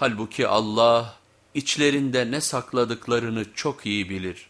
Halbuki Allah içlerinde ne sakladıklarını çok iyi bilir.